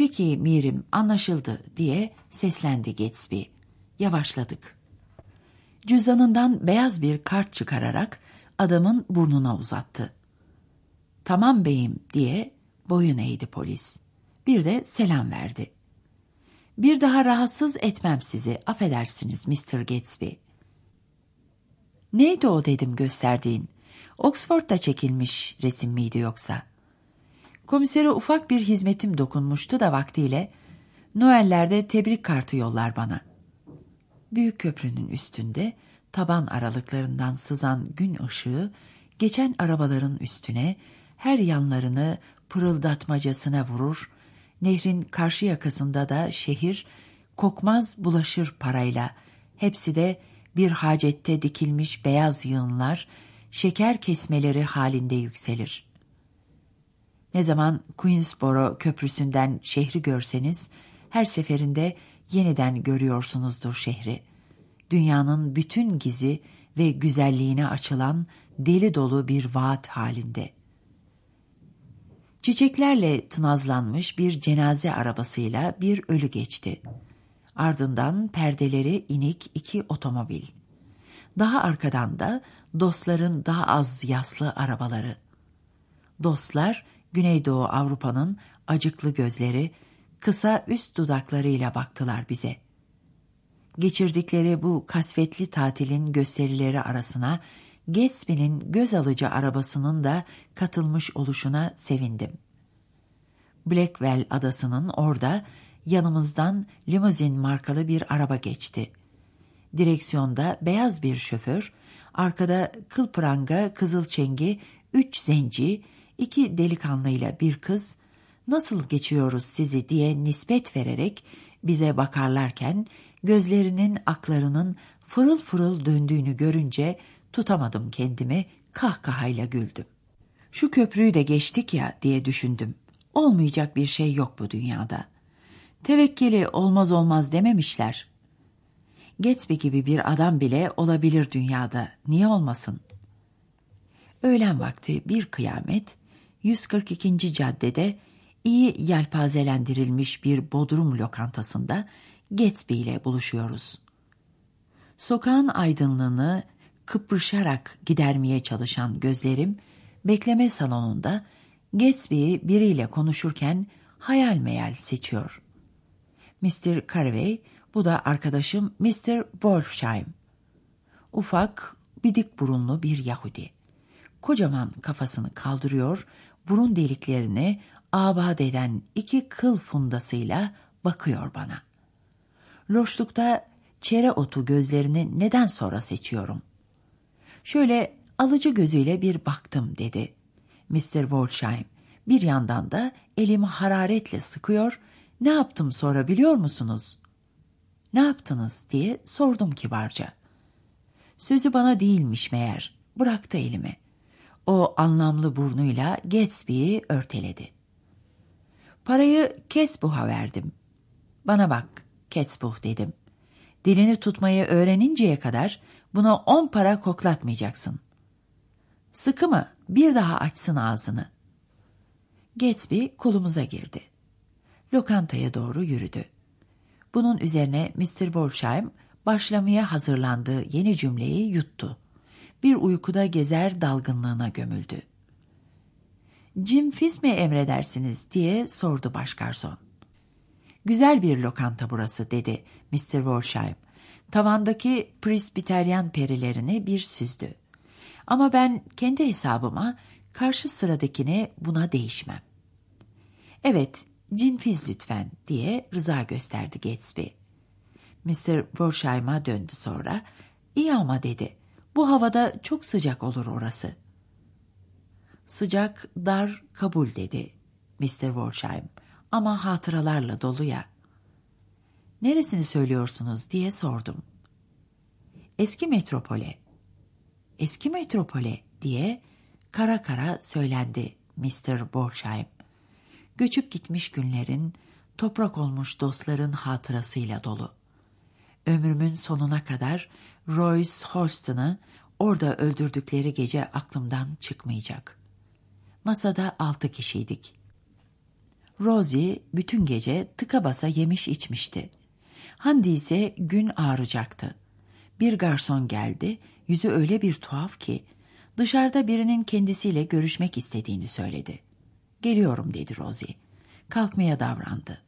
Peki Mirim anlaşıldı diye seslendi Gatsby. Yavaşladık. Cüzdanından beyaz bir kart çıkararak adamın burnuna uzattı. Tamam beyim diye boyun eğdi polis. Bir de selam verdi. Bir daha rahatsız etmem sizi, affedersiniz Mr. Gatsby. Neydi o dedim gösterdiğin? Oxford'da çekilmiş resim miydi yoksa? Komisere ufak bir hizmetim dokunmuştu da vaktiyle Noel'lerde tebrik kartı yollar bana. Büyük köprünün üstünde taban aralıklarından sızan gün ışığı geçen arabaların üstüne her yanlarını pırıldatmacasına vurur, nehrin karşı yakasında da şehir kokmaz bulaşır parayla, hepsi de bir hacette dikilmiş beyaz yığınlar, şeker kesmeleri halinde yükselir. Ne zaman Queensboro köprüsünden şehri görseniz, her seferinde yeniden görüyorsunuzdur şehri. Dünyanın bütün gizi ve güzelliğine açılan deli dolu bir vaat halinde. Çiçeklerle tınazlanmış bir cenaze arabasıyla bir ölü geçti. Ardından perdeleri inik iki otomobil. Daha arkadan da dostların daha az yaslı arabaları. Dostlar Güneydoğu Avrupa'nın acıklı gözleri, kısa üst dudaklarıyla baktılar bize. Geçirdikleri bu kasvetli tatilin gösterileri arasına Gatsby'nin göz alıcı arabasının da katılmış oluşuna sevindim. Blackwell adasının orada yanımızdan limuzin markalı bir araba geçti. Direksiyonda beyaz bir şoför, arkada kıl pranga, kızıl çengi, üç zenci, iki delikanlıyla bir kız, nasıl geçiyoruz sizi diye nispet vererek bize bakarlarken, gözlerinin aklarının fırıl fırıl döndüğünü görünce tutamadım kendimi, kahkahayla güldüm. Şu köprüyü de geçtik ya diye düşündüm. Olmayacak bir şey yok bu dünyada. Tevekkeli olmaz olmaz dememişler. Gatsby gibi bir adam bile olabilir dünyada. Niye olmasın? Öğlen vakti bir kıyamet, 142. caddede iyi yelpazelendirilmiş bir bodrum lokantasında Gatsby ile buluşuyoruz. Sokağın aydınlığını kıpırşarak gidermeye çalışan gözlerim, bekleme salonunda Gatsby'yi biriyle konuşurken hayal meyal seçiyor. Mr. Carvey, bu da arkadaşım Mr. Wolfsheim. Ufak, bidik burunlu bir Yahudi. Kocaman kafasını kaldırıyor, burun deliklerini abad eden iki kıl fundasıyla bakıyor bana. Loşlukta çere otu gözlerini neden sonra seçiyorum? Şöyle alıcı gözüyle bir baktım dedi. Mr. Wolsheim bir yandan da elimi hararetle sıkıyor. Ne yaptım sonra biliyor musunuz? Ne yaptınız diye sordum kibarca. Sözü bana değilmiş meğer. Bıraktı elimi. O anlamlı burnuyla Gatsby'yi örteledi. Parayı Kesbuh'a verdim. Bana bak, Kesbuh dedim. Dilini tutmayı öğreninceye kadar buna on para koklatmayacaksın. Sıkı mı? Bir daha açsın ağzını. Gatsby kolumuza girdi. Lokantaya doğru yürüdü. Bunun üzerine Mr. Wolfsheim başlamaya hazırlandığı yeni cümleyi yuttu. Bir uykuda gezer dalgınlığına gömüldü. Jim Fizz mi emredersiniz diye sordu başgarson. Güzel bir lokanta burası dedi Mr. Wolfsheim. Tavandaki Presbiteryan perilerini bir süzdü. Ama ben kendi hesabıma karşı sıradakine buna değişmem. Evet, cinfiz lütfen diye rıza gösterdi Gatsby. Mr. Wolfsheim'a döndü sonra. İyi ama dedi. Bu havada çok sıcak olur orası. Sıcak, dar, kabul dedi Mr. Wolfsheim. Ama hatıralarla dolu ya. Neresini söylüyorsunuz diye sordum. Eski metropole. Eski metropole diye kara kara söylendi Mr. Wolfsheim. Göçüp gitmiş günlerin, toprak olmuş dostların hatırasıyla dolu. Ömrümün sonuna kadar Royce Horston'ı orada öldürdükleri gece aklımdan çıkmayacak. Masada altı kişiydik. Rosie bütün gece tıka basa yemiş içmişti. Handi ise gün ağrıyacaktı. Bir garson geldi, yüzü öyle bir tuhaf ki dışarıda birinin kendisiyle görüşmek istediğini söyledi. Geliyorum dedi Rosie. Kalkmaya davrandı.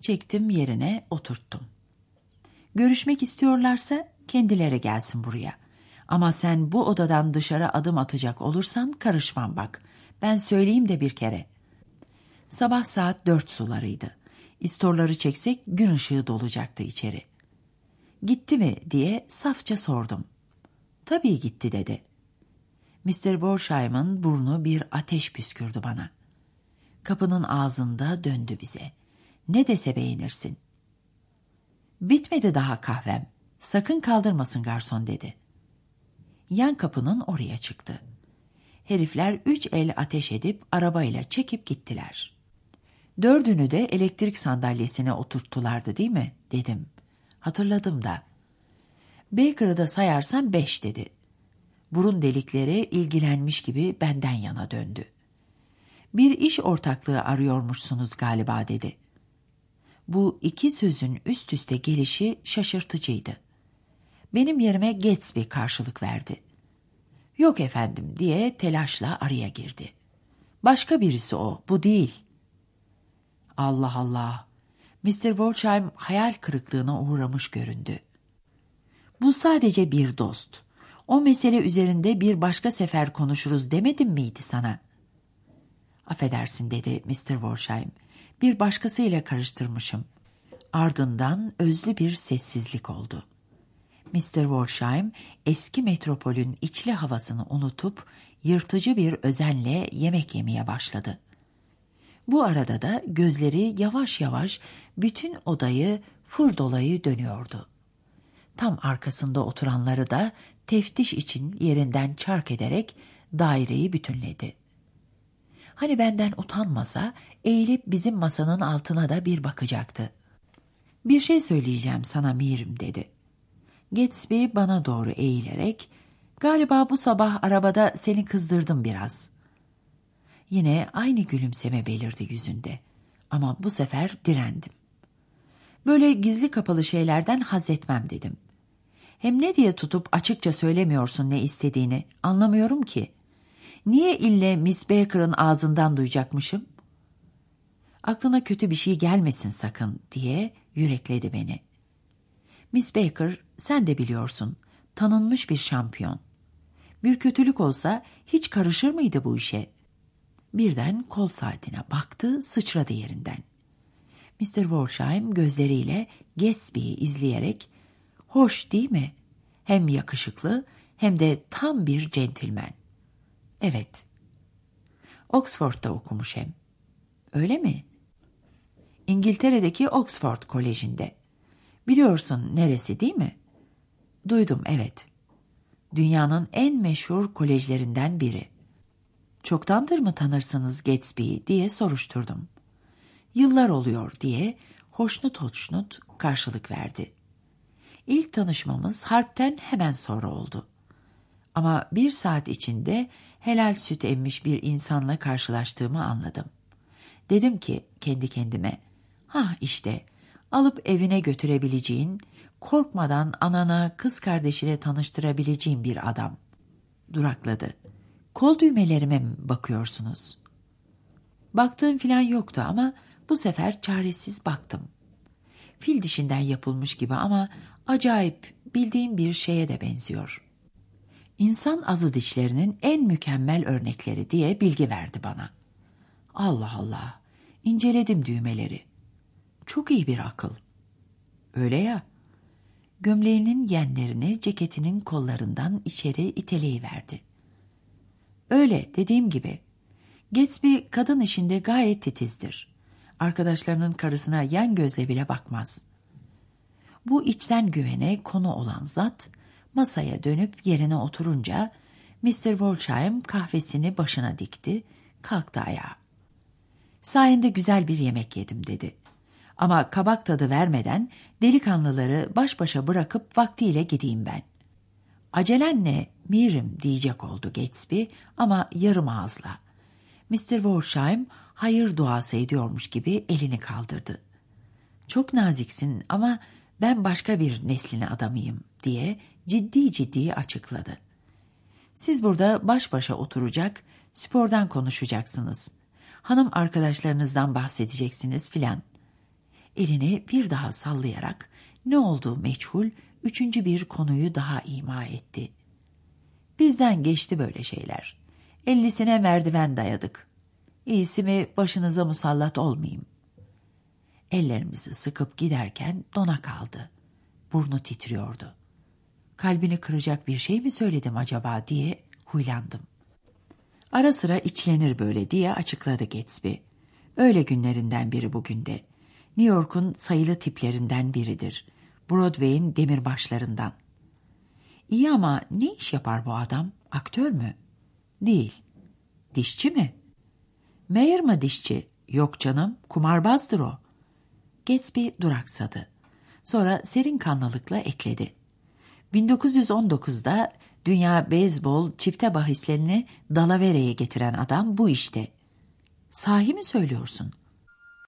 Çektim yerine oturttum. Görüşmek istiyorlarsa kendileri gelsin buraya. Ama sen bu odadan dışarı adım atacak olursan karışmam bak. Ben söyleyeyim de bir kere. Sabah saat dört sularıydı. İstorları çeksek gün ışığı dolacaktı içeri. Gitti mi diye safça sordum. Tabii gitti dedi. Mr. Borsheim'ın burnu bir ateş püskürdü bana. Kapının ağzında döndü bize. Ne dese beğenirsin. Bitmedi daha kahvem. Sakın kaldırmasın garson dedi. Yan kapının oraya çıktı. Herifler üç el ateş edip arabayla çekip gittiler. Dördünü de elektrik sandalyesine oturttulardı değil mi? dedim. Hatırladım da. Baker'ı da sayarsan beş dedi. Burun delikleri ilgilenmiş gibi benden yana döndü. Bir iş ortaklığı arıyormuşsunuz galiba dedi. Bu iki sözün üst üste gelişi şaşırtıcıydı. Benim yerime Gatsby karşılık verdi. Yok efendim diye telaşla araya girdi. Başka birisi o, bu değil. Allah Allah. Mr. Wolsheim hayal kırıklığına uğramış göründü. Bu sadece bir dost. O mesele üzerinde bir başka sefer konuşuruz demedim miydi sana? Affedersin dedi Mr. Wolsheim. Bir başkasıyla karıştırmışım. Ardından özlü bir sessizlik oldu. Mr. Wolsheim eski metropolün içli havasını unutup yırtıcı bir özenle yemek yemeye başladı. Bu arada da gözleri yavaş yavaş bütün odayı fır dolayı dönüyordu. Tam arkasında oturanları da teftiş için yerinden çark ederek daireyi bütünledi. Hani benden utanmasa eğilip bizim masanın altına da bir bakacaktı. Bir şey söyleyeceğim sana Mirim dedi. Gatsby bana doğru eğilerek, galiba bu sabah arabada seni kızdırdım biraz. Yine aynı gülümseme belirdi yüzünde. Ama bu sefer direndim. Böyle gizli kapalı şeylerden haz etmem dedim. Hem ne diye tutup açıkça söylemiyorsun ne istediğini anlamıyorum ki. Niye ille Miss Baker'ın ağzından duyacakmışım? Aklına kötü bir şey gelmesin sakın diye yürekledi beni. Miss Baker sen de biliyorsun tanınmış bir şampiyon. Bir kötülük olsa hiç karışır mıydı bu işe? Birden kol saatine baktı, sıçradı yerinden. Mr. Wolsheim gözleriyle Gatsby'yi izleyerek, hoş değil mi? Hem yakışıklı hem de tam bir centilmen. Evet. Oxford'da okumuş hem. Öyle mi? İngiltere'deki Oxford Koleji'nde. Biliyorsun neresi değil mi? Duydum evet. Dünyanın en meşhur kolejlerinden biri. Çoktandır mı tanırsınız Gatsby'yi diye soruşturdum. Yıllar oluyor diye hoşnut hoşnut karşılık verdi. İlk tanışmamız harpten hemen sonra oldu. Ama bir saat içinde helal süt emmiş bir insanla karşılaştığımı anladım. Dedim ki kendi kendime, ha işte alıp evine götürebileceğin, korkmadan anana kız kardeşine tanıştırabileceğin bir adam. Durakladı. Kol düğmelerime mi bakıyorsunuz? Baktığım filan yoktu ama bu sefer çaresiz baktım. Fil dişinden yapılmış gibi ama acayip bildiğim bir şeye de benziyor. İnsan azı dişlerinin en mükemmel örnekleri diye bilgi verdi bana. Allah Allah, inceledim düğmeleri. Çok iyi bir akıl. Öyle ya. Gömleğinin yenlerini ceketinin kollarından içeri iteleyiverdi. Öyle dediğim gibi. Gatsby kadın işinde gayet titizdir. Arkadaşlarının karısına yan gözle bile bakmaz. Bu içten güvene konu olan zat masaya dönüp yerine oturunca Mr. Wolsheim kahvesini başına dikti, kalktı ayağa. Sayende güzel bir yemek yedim dedi. Ama kabak tadı vermeden delikanlıları baş başa bırakıp vaktiyle gideyim ben. Acelen ne Mirim diyecek oldu Gatsby ama yarım ağızla. Mr. Worsheim hayır duası ediyormuş gibi elini kaldırdı. Çok naziksin ama ben başka bir neslin adamıyım diye ciddi ciddi açıkladı. Siz burada baş başa oturacak, spordan konuşacaksınız. Hanım arkadaşlarınızdan bahsedeceksiniz filan. Elini bir daha sallayarak ne olduğu meçhul üçüncü bir konuyu daha ima etti. Bizden geçti böyle şeyler. Ellisine merdiven dayadık. İyisi mi başınıza musallat olmayayım. Ellerimizi sıkıp giderken dona kaldı. Burnu titriyordu. Kalbini kıracak bir şey mi söyledim acaba diye huylandım. Ara sıra içlenir böyle diye açıkladı Gatsby. Öyle günlerinden biri bugün de. New York'un sayılı tiplerinden biridir. Broadway'in demirbaşlarından. İyi ama ne iş yapar bu adam? Aktör mü? Değil. Dişçi mi? Mayer mı dişçi? Yok canım, kumarbazdır o. Gatsby duraksadı. Sonra serin kanlılıkla ekledi. 1919'da dünya beyzbol çifte bahislerini Dalavere'ye getiren adam bu işte. Sahi mi söylüyorsun?